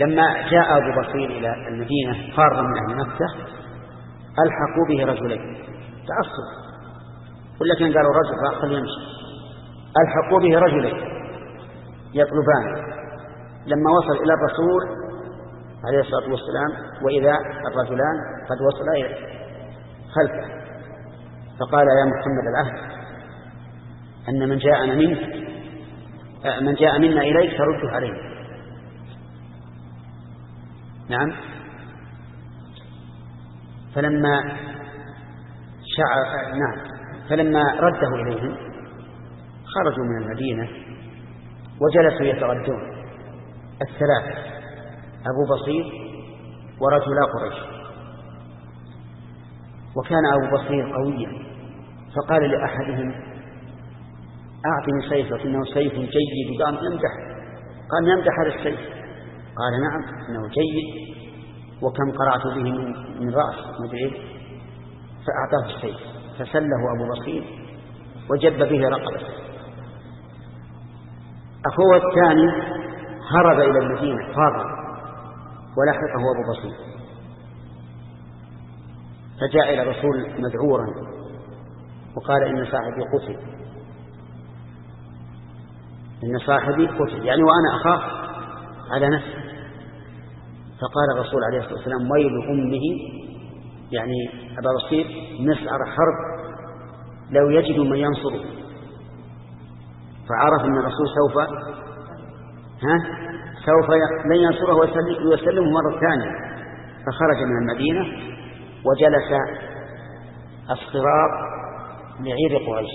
لما جاء أبو بصير إلى المدينة فارا من أهل مكة ألحقوا به رجلين تعصب ولكن قالوا رجل خليه يمشي ألحقوا به رجلين يطلبان. لما وصل إلى الرسول عليه الصلاة والسلام وإذا الرجلان قد وصلا خلفه فقال يا محمد العهد أن من جاءنا منك من جاء منا إليك ترده عليه نعم. فلما شعر نعم. فلما رده إليهم خرجوا من المدينة وجلسوا يتردون. الثلاثة أبو بصير ورجلا قريش. وكان أبو بصير قويا فقال لأحدهم أعطني سيفك إنه سيف جيد. قام يمدح قال يمدح هذا السيف. قال نعم إنه جيد. وكم قرأت به من, رأس مدري فأعطاه السيف. فسله أبو بصير وجب به رقبته أخوه الثاني هرب إلى المدينة فاضا ولحقه أبو بصير. فجاء إلى الرسول مذعورا وقال إن صاحبي قتل. إن صاحبي قتل يعني وأنا أخاف على نفسي. فقال الرسول عليه الصلاة والسلام ويل أمه يعني أبا بصير مسعر حرب لو يجد من ينصره فعرف أن الرسول سوف ها؟ سوف لن ينصره ويسلمه مرة ثانية. فخرج من المدينة وجلس الصراط لعير قريش.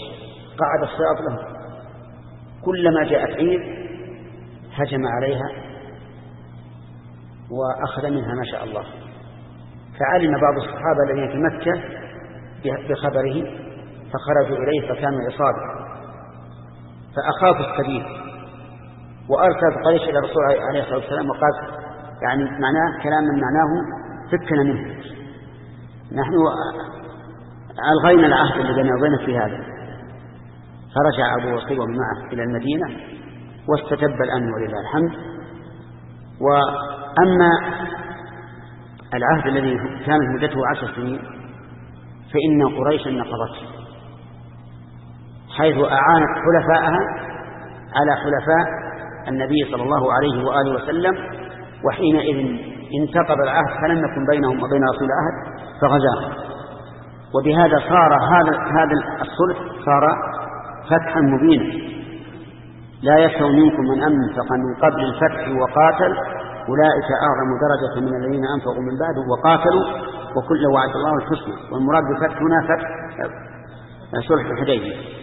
قعد الصراط له. كلما جاءت عير هجم عليها وأخذ منها ما شاء الله. فعلم بعض الصحابة الذين في مكة بخبره فخرجوا إليه فكانوا عصابة. فأخافوا السبيل وأرسل قريش إلى الرسول عليه الصلاة والسلام وقال يعني معناه كلام من معناه فكنا منه. نحن ألغينا العهد الذي بيننا في هذا. فرجع أبو وصيب معه إلى المدينة واستتب الأمن ولله الحمد. وأما العهد الذي كانت مدته عشر سنين فإن قريشا نقضته حيث أعانت حلفاءها على حلفاء النبي صلى الله عليه وآله وسلم وحينئذ انتقض العهد فلم يكن بينهم وبين رسول العهد فغزاهم. وبهذا صار هذا هذا الصلح صار فتحا مبينا. لا يستوي منكم من أنفق من قبل الفتح وقاتل أولئك أعظم درجة من الذين أنفقوا من بعد وقاتلوا وكل وعد الله الحسنى. والمراد بالفتح هنا فتح صلح الحديبية.